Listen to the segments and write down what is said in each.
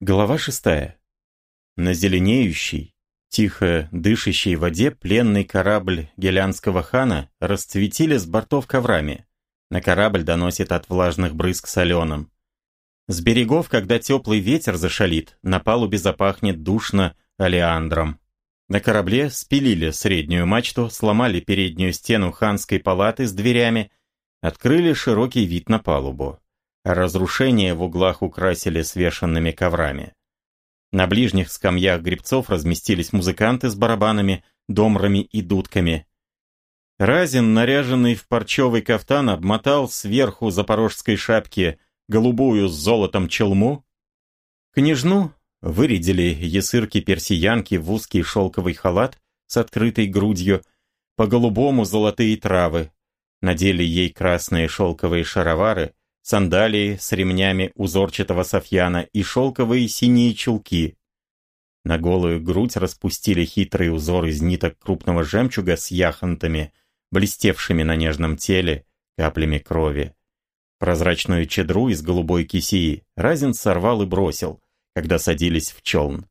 Глава шестая. На зеленеющей, тихо дышащей воде пленный корабль гелянского хана расцветили с бортов коврами. На корабль доносит от влажных брызг соленым. С берегов, когда теплый ветер зашалит, на палубе запахнет душно олеандром. На корабле спилили среднюю мачту, сломали переднюю стену ханской палаты с дверями, открыли широкий вид на палубу. Разрушения в углах украсили свешенными коврами. На ближних скамьях гребцов разместились музыканты с барабанами, домрами и дудками. Разин, наряженный в парчевый кафтан, обмотал сверху запорожской шапки голубую с золотом челму. Княжну вырядили ясырки-персиянки в узкий шелковый халат с открытой грудью, по-голубому золотые травы. Надели ей красные шелковые шаровары, сандалии с ремнями узорчатого софьяна и шелковые синие чулки. На голую грудь распустили хитрый узор из ниток крупного жемчуга с яхонтами, блестевшими на нежном теле каплями крови. Прозрачную чедру из голубой кисии Разин сорвал и бросил, когда садились в челн.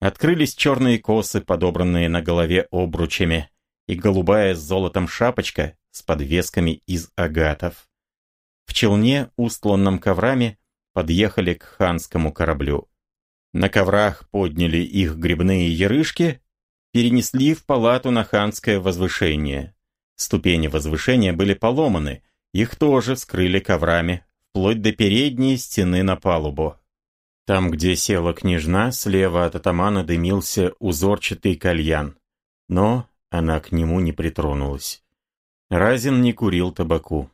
Открылись черные косы, подобранные на голове обручами, и голубая с золотом шапочка с подвесками из агатов. Челне, устланном коврами, подъехали к ханскому кораблю. На коврах подняли их грибные ярышки, перенесли в палату на ханское возвышение. Ступени возвышения были поломаны, их тоже скрыли коврами, вплоть до передней стены на палубу. Там, где села княжна, слева от атамана дымился узорчатый кальян. Но она к нему не притронулась. Разин не курил табаку.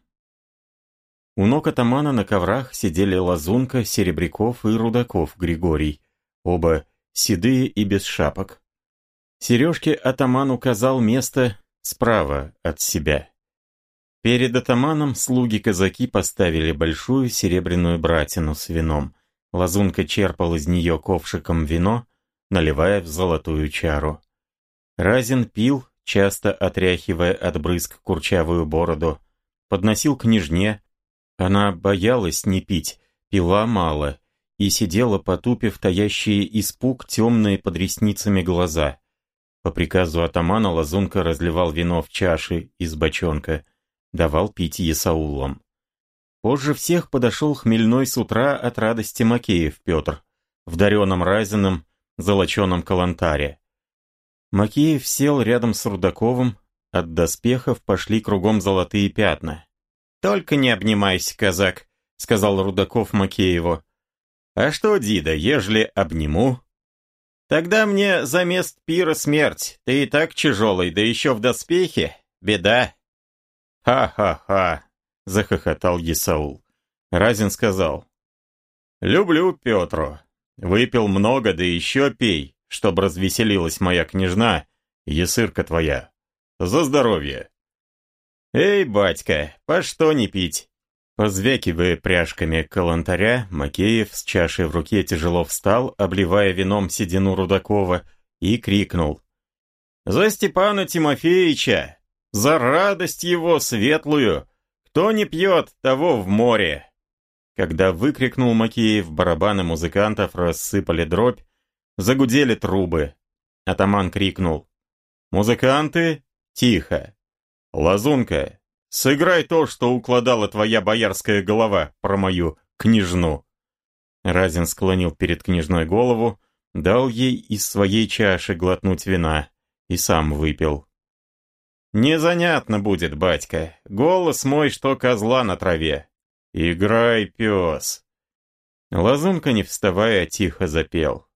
У ног атамана на коврах сидели Лазунка, Серебряков и Рудаков Григорий, оба седые и без шапок. Сережке атаман указал место справа от себя. Перед атаманом слуги-казаки поставили большую серебряную братину с вином. Лазунка черпал из нее ковшиком вино, наливая в золотую чару. Разин пил, часто отряхивая от брызг курчавую бороду, подносил княжне, она боялась не пить, пила мало и сидела, потупив таящие испуг темные под ресницами глаза. По приказу атамана Лазунка разливал вино в чаши из бочонка, давал пить Есаулам. Позже всех подошел хмельной с утра от радости Макеев Петр, в дареном разином, золоченом калантаре. Макеев сел рядом с Рудаковым, от доспехов пошли кругом золотые пятна. «Только не обнимайся, казак», — сказал Рудаков Макееву. «А что, Дида, ежели обниму?» «Тогда мне за мест пира смерть. Ты и так тяжелый, да еще в доспехе. Беда». «Ха-ха-ха», — захохотал Есаул. Разин сказал. «Люблю Петру. Выпил много, да еще пей, чтоб развеселилась моя княжна, есырка твоя. За здоровье!» «Эй, батька, по что не пить?» Позвякивая пряжками калантаря, Макеев с чашей в руке тяжело встал, обливая вином седину Рудакова, и крикнул. «За Степана Тимофеевича! За радость его светлую! Кто не пьет, того в море!» Когда выкрикнул Макеев, барабаны музыкантов рассыпали дробь, загудели трубы. Атаман крикнул. «Музыканты, тихо! «Лазунка, сыграй то, что укладала твоя боярская голова про мою княжну». Разин склонил перед княжной голову, дал ей из своей чаши глотнуть вина и сам выпил. «Незанятно будет, батька. Голос мой, что козла на траве. Играй, пес!» Лазунка, не вставая, тихо запел.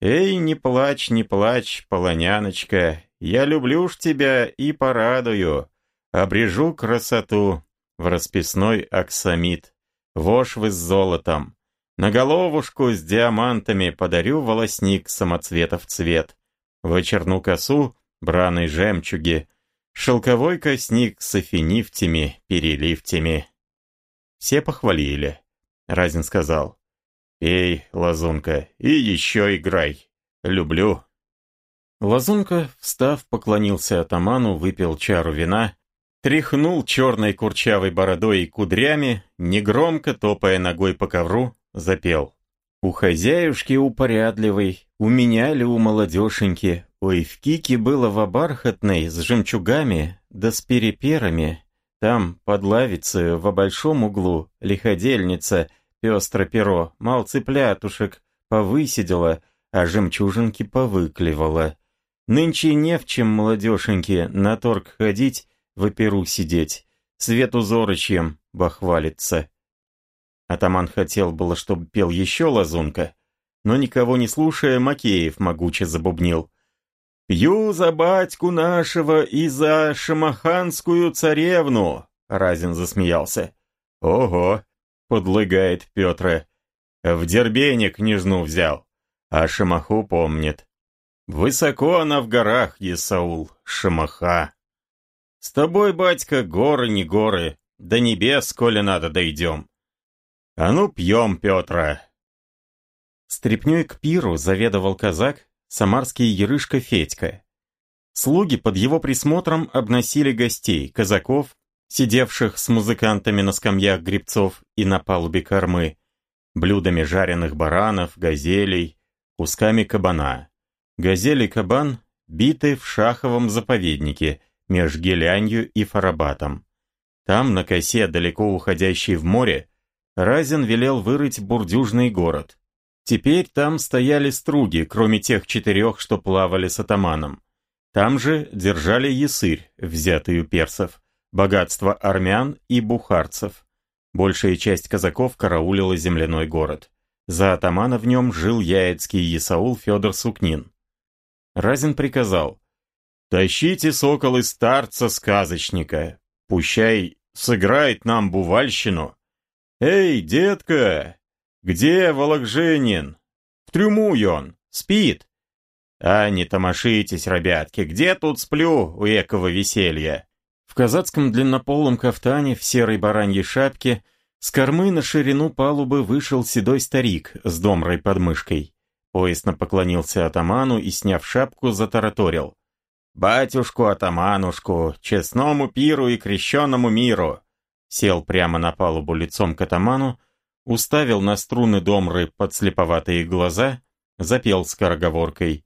«Эй, не плачь, не плачь, полоняночка, я люблю ж тебя и порадую, обрежу красоту в расписной аксамит, вошвы с золотом. На головушку с диамантами подарю волосник самоцветов цвет, вечерну косу браной жемчуги, шелковой косник с афинифтями, переливтями. Все похвалили. Разин сказал, «Пей, лазунка, и еще играй. Люблю». Лазунка, встав, поклонился атаману, выпил чару вина, тряхнул черной курчавой бородой и кудрями, негромко, топая ногой по ковру, запел. У хозяюшки упорядливой, у меня ли у молодеженьки, ой, в кике было в бархатной, с жемчугами, да с переперами. Там, под лавицей, в большом углу, лиходельница, пестро перо, мал цыплятушек, повысидела, а жемчужинки повыклевала. Нынче не в чем молодеженьке на торг ходить, в оперу сидеть, свету зорочьем бахвалиться. Атаман хотел было, чтобы пел еще лазунка, но никого не слушая, Макеев могуче забубнил. «Пью за батьку нашего и за шамаханскую царевну!» Разин засмеялся. «Ого!» — подлыгает Петр. «В дербене княжну взял, а шамаху помнит. Высоко она в горах, Есаул, шамаха. С тобой, батька, горы не горы, до небес, коли надо, дойдем. А ну, пьем, Петра!» Стрепней к пиру заведовал казак, самарский ерышка Федька. Слуги под его присмотром обносили гостей, казаков, сидевших с музыкантами на скамьях грибцов и на палубе кормы, блюдами жареных баранов, газелей, кусками кабана. Газель и кабан биты в шаховом заповеднике меж Гелянью и Фарабатом. Там, на косе, далеко уходящей в море, Разин велел вырыть бурдюжный город. Теперь там стояли струги, кроме тех четырех, что плавали с атаманом. Там же держали ясырь, взятый у персов, богатство армян и бухарцев. Большая часть казаков караулила земляной город. За атамана в нем жил яицкий Исаул Федор Сукнин. Разин приказал, «Тащите соколы старца сказочника, пущай сыграет нам бувальщину, «Эй, детка! Где Вологженин? В трюму он, спит!» «А не томошитесь, ребятки, где тут сплю у экого веселья?» В казацком длиннополом кафтане в серой бараньей шапке с кормы на ширину палубы вышел седой старик с домрой под мышкой. Поясно поклонился атаману и, сняв шапку, затараторил. «Батюшку-атаманушку, честному пиру и крещенному миру! сел прямо на палубу лицом к атаману, уставил на струны домры подслеповатые глаза, запел скороговоркой.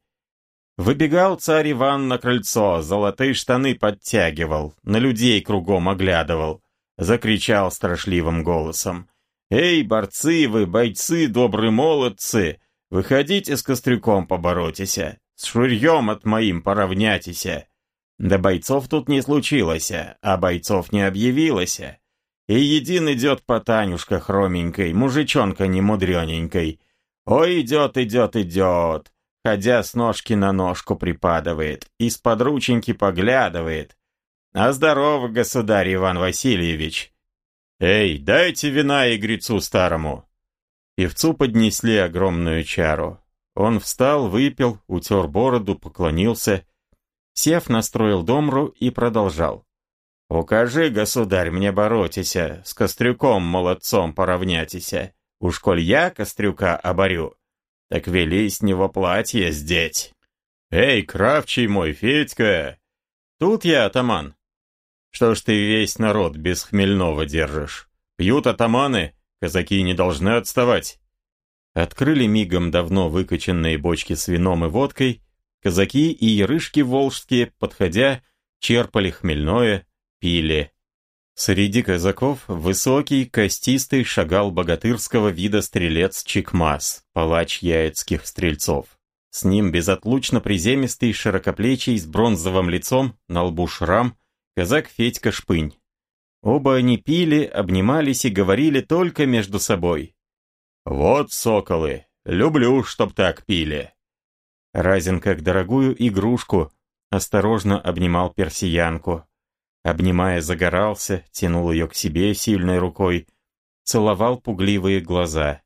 Выбегал царь Иван на крыльцо, золотые штаны подтягивал, на людей кругом оглядывал, закричал страшливым голосом. «Эй, борцы вы, бойцы, добрые молодцы, выходите с кострюком поборотися, с шурьем от моим поравнятися!» Да бойцов тут не случилось, а бойцов не объявилось. И един идет по Танюшка хроменькой, мужичонка немудрененькой. Ой, идет, идет, идет, ходя с ножки на ножку припадывает, из-под рученьки поглядывает. А здорово, государь Иван Васильевич. Эй, дайте вина игрецу старому. Певцу поднесли огромную чару. Он встал, выпил, утер бороду, поклонился. Сев, настроил домру и продолжал. «Укажи, государь, мне боротися, с Кострюком молодцом поравнятися. Уж коль я Кострюка оборю, так вели с него платье сдеть». «Эй, кравчий мой, Федька!» «Тут я, атаман». «Что ж ты весь народ без хмельного держишь? Пьют атаманы, казаки не должны отставать». Открыли мигом давно выкачанные бочки с вином и водкой, казаки и ярышки волжские, подходя, черпали хмельное, пили. Среди казаков высокий, костистый шагал богатырского вида стрелец Чикмас, палач яицких стрельцов. С ним безотлучно приземистый, широкоплечий, с бронзовым лицом, на лбу шрам, казак Федька Шпынь. Оба они пили, обнимались и говорили только между собой. «Вот соколы, люблю, чтоб так пили». Разин, как дорогую игрушку, осторожно обнимал персиянку, Обнимая, загорался, тянул ее к себе сильной рукой, целовал пугливые глаза.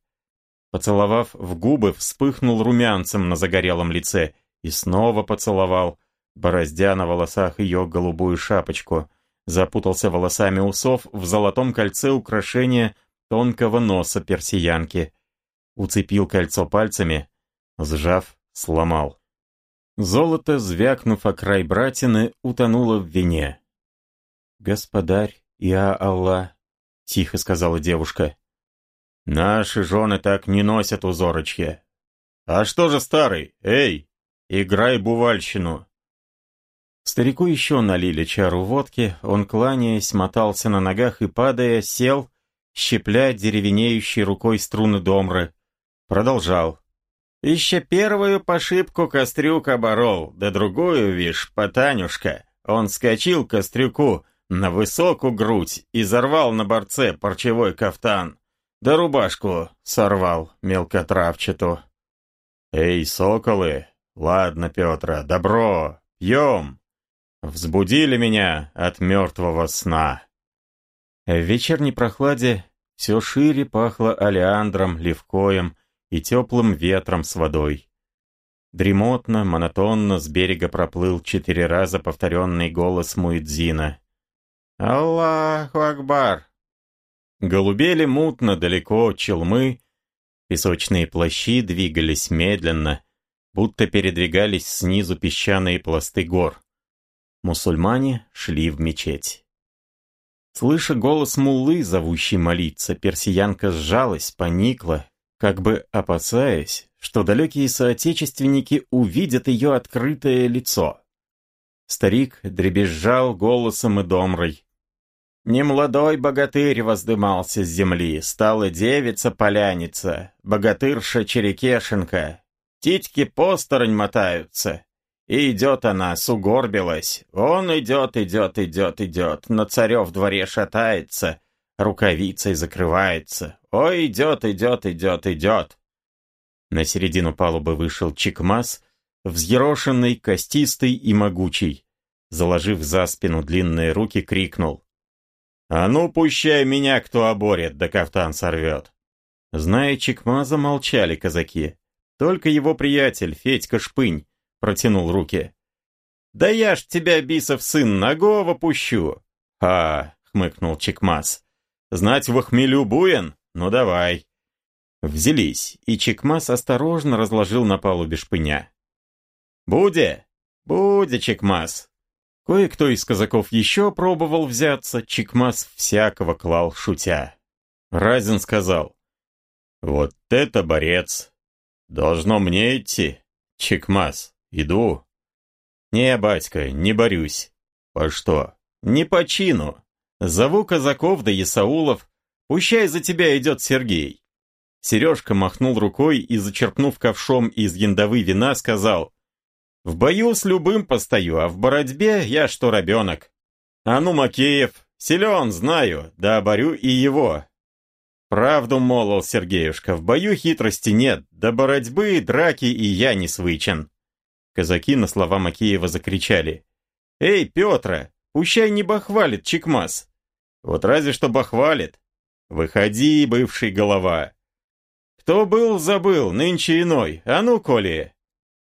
Поцеловав в губы, вспыхнул румянцем на загорелом лице и снова поцеловал, бороздя на волосах ее голубую шапочку, запутался волосами усов в золотом кольце украшения тонкого носа персиянки. Уцепил кольцо пальцами, сжав, сломал. Золото, звякнув о край братины, утонуло в вине. «Господарь, я Аллах», — тихо сказала девушка. Наши жены так не носят узорочки. А что же старый? Эй, играй бувальщину. Старику еще налили чару водки, он, кланяясь, мотался на ногах и, падая, сел, щепля деревенеющей рукой струны домры. Продолжал. Еще первую пошибку Кострюк оборол, да другую, вишь, потанюшка. Он скочил Кострюку на высокую грудь и зарвал на борце парчевой кафтан. Да рубашку сорвал мелкотравчату. «Эй, соколы! Ладно, Петра, добро, пьем!» Взбудили меня от мертвого сна. В вечерней прохладе все шире пахло олеандром, левкоем и теплым ветром с водой. Дремотно, монотонно с берега проплыл четыре раза повторенный голос Муэдзина. «Аллаху Акбар!» Голубели мутно далеко челмы, песочные плащи двигались медленно, будто передвигались снизу песчаные пласты гор. Мусульмане шли в мечеть. Слыша голос муллы, зовущий молиться, персиянка сжалась, поникла, как бы опасаясь, что далекие соотечественники увидят ее открытое лицо. Старик дребезжал голосом и домрой. Немолодой богатырь воздымался с земли, стала девица-поляница, богатырша Черекешенка. Титьки посторонь мотаются. И идет она, сугорбилась. Он идет, идет, идет, идет, на царев дворе шатается, рукавицей закрывается. Ой, идет, идет, идет, идет. На середину палубы вышел Чикмас, взъерошенный, костистый и могучий. Заложив за спину длинные руки, крикнул. «А ну, пущай меня, кто оборет, да кафтан сорвет!» Зная Чикмаза, молчали казаки. Только его приятель, Федька Шпынь, протянул руки. «Да я ж тебя, бисов сын, нагого пущу!» «А!» — хмыкнул Чекмас. «Знать в хмелю буен? Ну давай!» Взялись, и Чекмас осторожно разложил на палубе шпыня. «Буде! Буде, Чекмас!» Кое-кто из казаков еще пробовал взяться, Чекмас всякого клал, шутя. Разин сказал, «Вот это борец! Должно мне идти, Чекмас!» «Иду». «Не, батька, не борюсь». «По что?» «Не по чину. Зову казаков да Исаулов. Пущай за тебя идет Сергей». Сережка махнул рукой и, зачерпнув ковшом из яндовы вина, сказал, «В бою с любым постою, а в боротьбе я что ребенок». «А ну, Макеев, силен, знаю, да борю и его». «Правду молол Сергеюшка, в бою хитрости нет, до боротьбы, драки и я не свычен». Казаки на слова Макеева закричали. «Эй, Петра, пущай не бахвалит Чекмас!» «Вот разве что бахвалит!» «Выходи, бывший голова!» «Кто был, забыл, нынче иной, а ну, Коли!»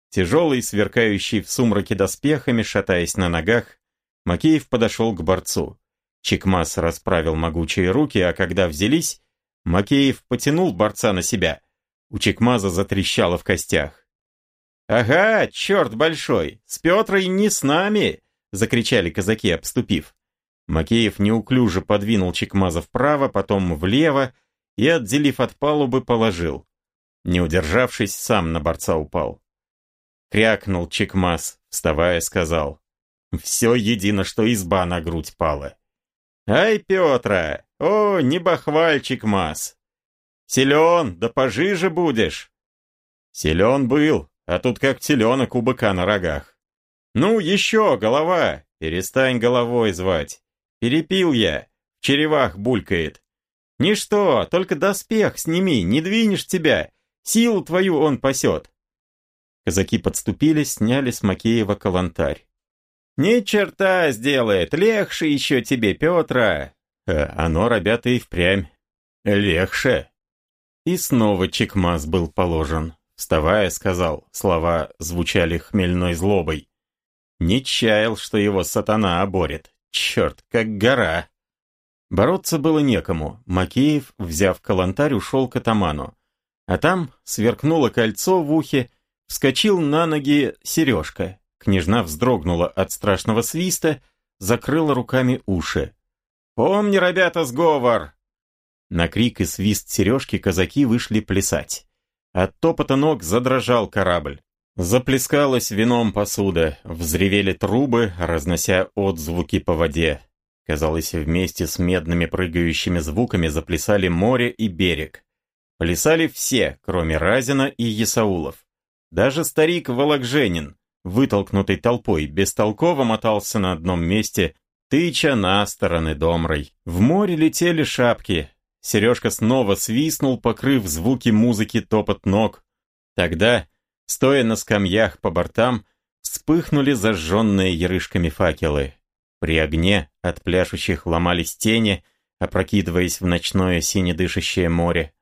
Тяжелый, сверкающий в сумраке доспехами, шатаясь на ногах, Макеев подошел к борцу. Чекмас расправил могучие руки, а когда взялись, Макеев потянул борца на себя. У Чекмаза затрещало в костях. «Ага, черт большой, с Петрой не с нами!» — закричали казаки, обступив. Макеев неуклюже подвинул Чекмаза вправо, потом влево и, отделив от палубы, положил. Не удержавшись, сам на борца упал. Крякнул Чекмаз, вставая, сказал. «Все едино, что изба на грудь пала». «Ай, Петра! О, не бахвальчик Маз! Силен, да пожиже будешь!» «Силен был, а тут как теленок у быка на рогах. «Ну, еще, голова! Перестань головой звать! Перепил я, в черевах булькает!» «Ничто, только доспех сними, не двинешь тебя, силу твою он пасет!» Казаки подступили, сняли с Макеева калантарь. «Ни черта сделает, легче еще тебе, Петра!» э, «Оно, ребята, и впрямь легче!» И снова чекмаз был положен. Вставая, сказал, слова звучали хмельной злобой. Не чаял, что его сатана оборет. Черт, как гора. Бороться было некому. Макеев, взяв калантарь, ушел к атаману. А там сверкнуло кольцо в ухе, вскочил на ноги сережка. Княжна вздрогнула от страшного свиста, закрыла руками уши. «Помни, ребята, сговор!» На крик и свист сережки казаки вышли плясать. От топота ног задрожал корабль. Заплескалась вином посуда, взревели трубы, разнося отзвуки по воде. Казалось, вместе с медными прыгающими звуками заплясали море и берег. Плясали все, кроме Разина и Есаулов. Даже старик Вологженин, вытолкнутый толпой, бестолково мотался на одном месте, тыча на стороны домрой. В море летели шапки. Сережка снова свистнул, покрыв звуки музыки топот ног. Тогда Стоя на скамьях по бортам, вспыхнули зажженные ярышками факелы. При огне от пляшущих ломались тени, опрокидываясь в ночное синедышащее море.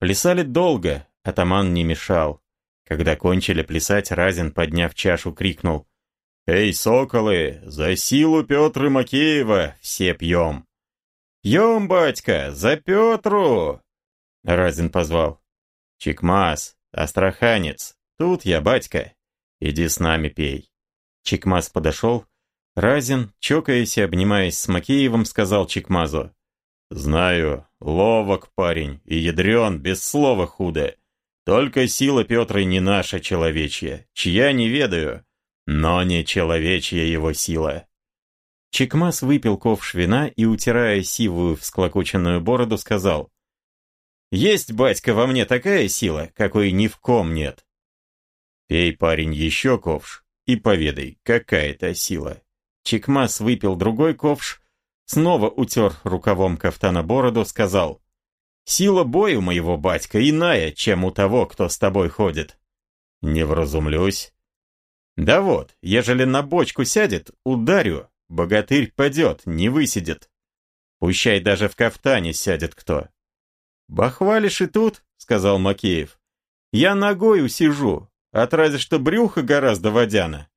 Плясали долго, атаман не мешал. Когда кончили плясать, Разин, подняв чашу, крикнул «Эй, соколы, за силу Петры Макеева все пьем!» «Пьем, батька, за Петру!» Разин позвал «Чекмас, астраханец, «Тут я, батька. Иди с нами пей». Чекмаз подошел. Разин, чокаясь и обнимаясь с Макеевым, сказал Чекмазу. «Знаю, ловок парень и ядрен, без слова худо. Только сила Петры не наша человечья, чья не ведаю, но не человечья его сила». Чекмаз выпил ковш вина и, утирая сивую всклокоченную бороду, сказал. «Есть, батька, во мне такая сила, какой ни в ком нет. Пей, парень, еще ковш и поведай, какая это сила. Чекмас выпил другой ковш, снова утер рукавом кафтана бороду, сказал, «Сила бою моего батька иная, чем у того, кто с тобой ходит». «Не вразумлюсь». «Да вот, ежели на бочку сядет, ударю, богатырь падет, не высидит. Пущай даже в кафтане сядет кто». «Бахвалишь и тут», — сказал Макеев. «Я ногой усижу, от разве что брюхо гораздо водяно.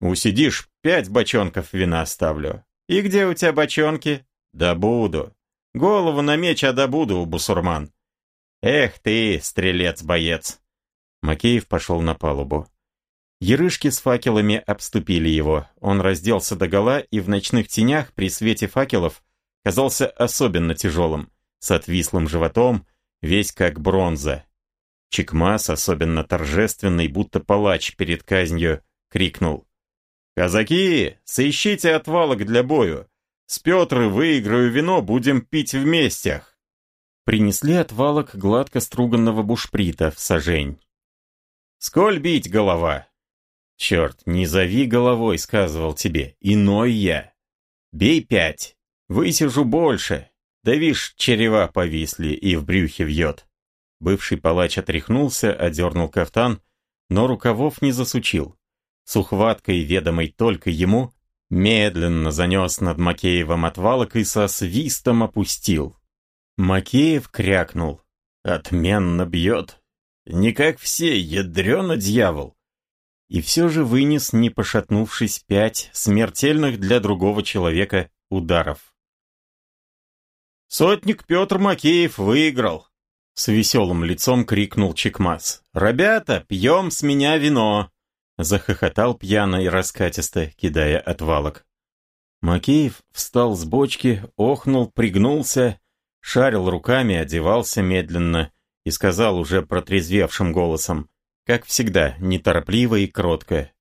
Усидишь, пять бочонков вина ставлю. И где у тебя бочонки? Да буду. Голову на меч отдобуду у бусурман. Эх ты, стрелец-боец. Макеев пошел на палубу. Ярышки с факелами обступили его. Он разделся догола и в ночных тенях при свете факелов казался особенно тяжелым, с отвислым животом, весь как бронза. Чекмас, особенно торжественный, будто палач перед казнью, крикнул. «Казаки, соищите отвалок для бою! С Петры выиграю вино, будем пить вместе!» Принесли отвалок гладко струганного бушприта в сажень. «Сколь бить, голова?» «Черт, не зови головой», — сказывал тебе, — «иной я». «Бей пять, высижу больше». Да вишь, черева повисли и в брюхе вьет. Бывший палач отряхнулся, одернул кафтан, но рукавов не засучил. С ухваткой, ведомой только ему, медленно занес над Макеевым отвалок и со свистом опустил. Макеев крякнул. «Отменно бьет. Не как все, ядрёно дьявол!» И все же вынес, не пошатнувшись, пять смертельных для другого человека ударов. Сотник Петр Макеев выиграл. С веселым лицом крикнул Чекмас. «Ребята, пьем с меня вино!» Захохотал пьяно и раскатисто, кидая отвалок. Макеев встал с бочки, охнул, пригнулся, шарил руками, одевался медленно и сказал уже протрезвевшим голосом, как всегда, неторопливо и кротко.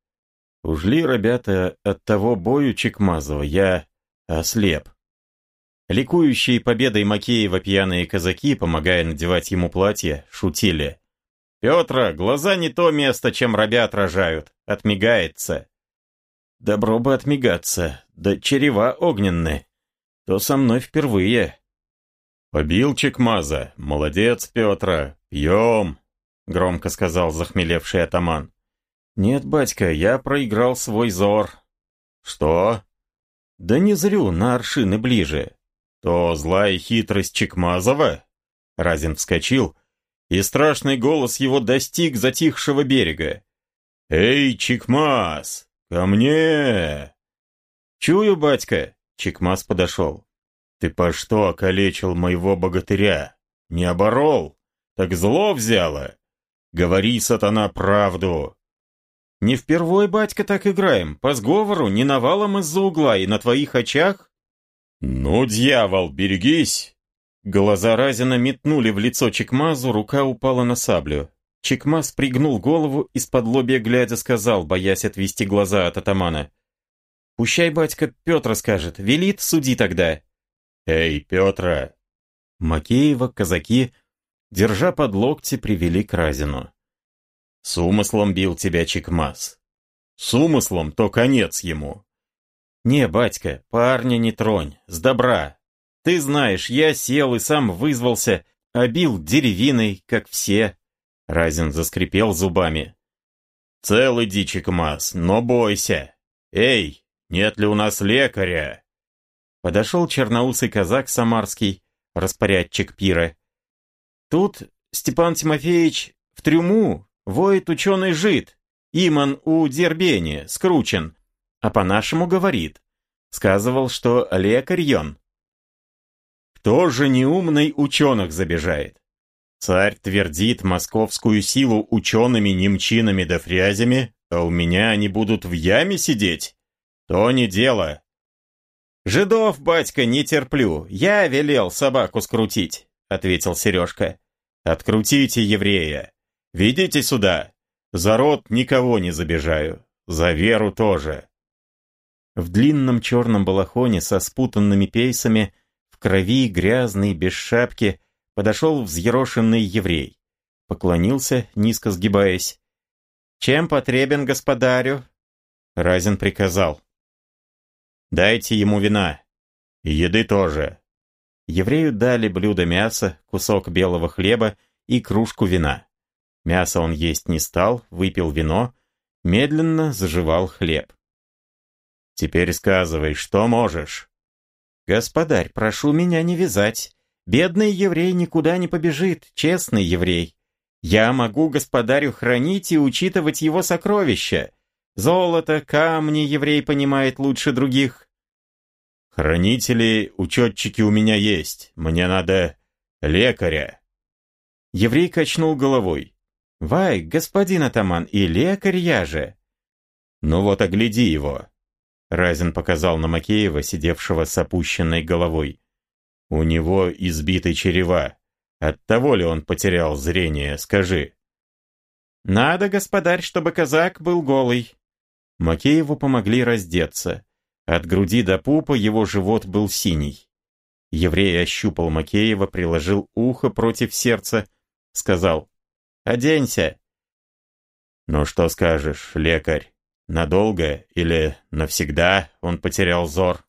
«Ужли, ребята, от того бою Чекмазова я ослеп. Ликующие победой Макеева пьяные казаки, помогая надевать ему платье, шутили. «Петра, глаза не то место, чем рабя отражают. Отмигается». «Добро бы отмигаться, да черева огненны. То со мной впервые». «Побил Чекмаза. Молодец, Петра. Пьем», — громко сказал захмелевший атаман. «Нет, батька, я проиграл свой зор». «Что?» «Да не зрю, на аршины ближе. То злая хитрость Чекмазова? Разин вскочил, и страшный голос его достиг затихшего берега. «Эй, Чекмаз, ко мне!» «Чую, батька!» — Чекмаз подошел. «Ты по что околечил моего богатыря? Не оборол? Так зло взяло? Говори, сатана, правду!» «Не впервой, батька, так играем. По сговору, не навалом из-за угла и на твоих очах?» «Ну, дьявол, берегись! Глаза Разина метнули в лицо Чекмазу, рука упала на саблю. Чекмаз пригнул голову, из-под лобья глядя сказал, боясь отвести глаза от атамана. «Пущай, батька, Петр скажет, велит, суди тогда». «Эй, Петра!» Макеева, казаки, держа под локти, привели к Разину. «С умыслом бил тебя Чекмаз. С умыслом, то конец ему». «Не, батька, парня не тронь, с добра, ты знаешь, я сел и сам вызвался, обил деревиной, как все. Разин заскрипел зубами. Целый дичик масс, но бойся. Эй, нет ли у нас лекаря? Подошел черноусый казак самарский, распорядчик пира. Тут Степан Тимофеевич в трюму воет ученый жид, Иман у Дербени, скручен, а по-нашему говорит. Сказывал, что лекарь он. Кто же неумный ученых забежает? Царь твердит московскую силу учеными немчинами да фрязями, а у меня они будут в яме сидеть? То не дело. Жидов, батька, не терплю. Я велел собаку скрутить, ответил Сережка. Открутите еврея. Ведите сюда. За рот никого не забежаю. За веру тоже. В длинном черном балахоне со спутанными пейсами крови, грязный, без шапки, подошел взъерошенный еврей. Поклонился, низко сгибаясь. «Чем потребен господарю?» Разин приказал. «Дайте ему вина. Еды тоже». Еврею дали блюдо мяса, кусок белого хлеба и кружку вина. Мясо он есть не стал, выпил вино, медленно заживал хлеб. «Теперь сказывай, что можешь?» «Господарь, прошу меня не вязать. Бедный еврей никуда не побежит, честный еврей. Я могу господарю хранить и учитывать его сокровища. Золото, камни еврей понимает лучше других». «Хранители, учетчики у меня есть. Мне надо лекаря». Еврей качнул головой. «Вай, господин атаман, и лекарь я же». «Ну вот, огляди его. Разин показал на Макеева, сидевшего с опущенной головой. «У него избиты черева. Оттого ли он потерял зрение, скажи?» «Надо, господарь, чтобы казак был голый». Макееву помогли раздеться. От груди до пупа его живот был синий. Еврей ощупал Макеева, приложил ухо против сердца, сказал «Оденься». «Ну что скажешь, лекарь?» Надолго или навсегда он потерял зор.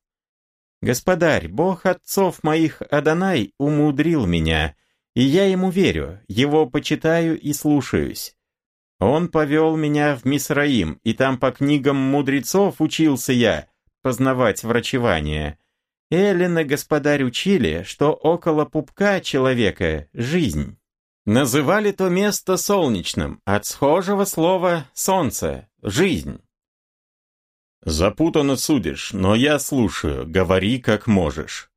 Господарь, бог отцов моих Адонай умудрил меня, и я ему верю, его почитаю и слушаюсь. Он повел меня в Мисраим, и там по книгам мудрецов учился я познавать врачевание. Эллина, господарь, учили, что около пупка человека жизнь. Называли то место солнечным, от схожего слова «солнце» — жизнь. «Запутанно судишь, но я слушаю, говори как можешь».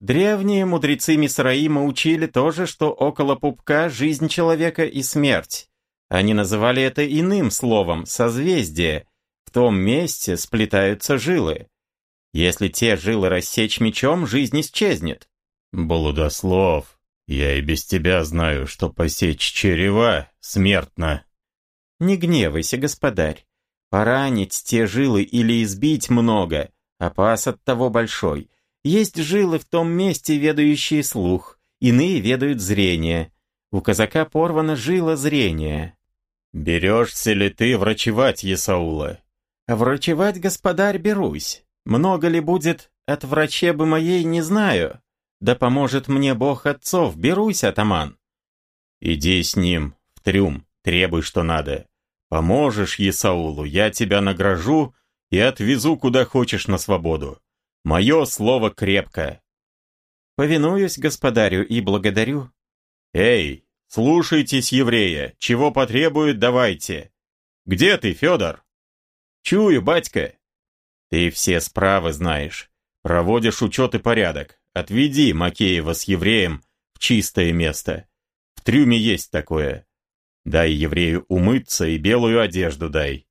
Древние мудрецы Мисраима учили тоже, что около пупка жизнь человека и смерть. Они называли это иным словом – созвездие. Том месте сплетаются жилы. Если те жилы рассечь мечом, жизнь исчезнет. Блудослов, я и без тебя знаю, что посечь черева смертно. Не гневайся, господарь. Поранить те жилы или избить много, опас от того большой. Есть жилы в том месте, ведающие слух, иные ведают зрение. У казака порвано жило зрения. «Берешься ли ты врачевать, Есаула?» «Врачевать, господарь, берусь. Много ли будет от врачебы моей, не знаю. Да поможет мне бог отцов, берусь, атаман». «Иди с ним в трюм, требуй, что надо. Поможешь Есаулу, я тебя награжу и отвезу куда хочешь на свободу. Мое слово крепкое. Повинуюсь господарю и благодарю. Эй, слушайтесь еврея, чего потребует, давайте. Где ты, Федор? Чую, батька. Ты все справы знаешь. Проводишь учет и порядок. Отведи Макеева с евреем в чистое место. В трюме есть такое. Дай еврею умыться и белую одежду дай».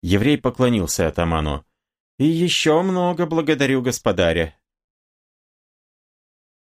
Еврей поклонился атаману. «И еще много благодарю господаря.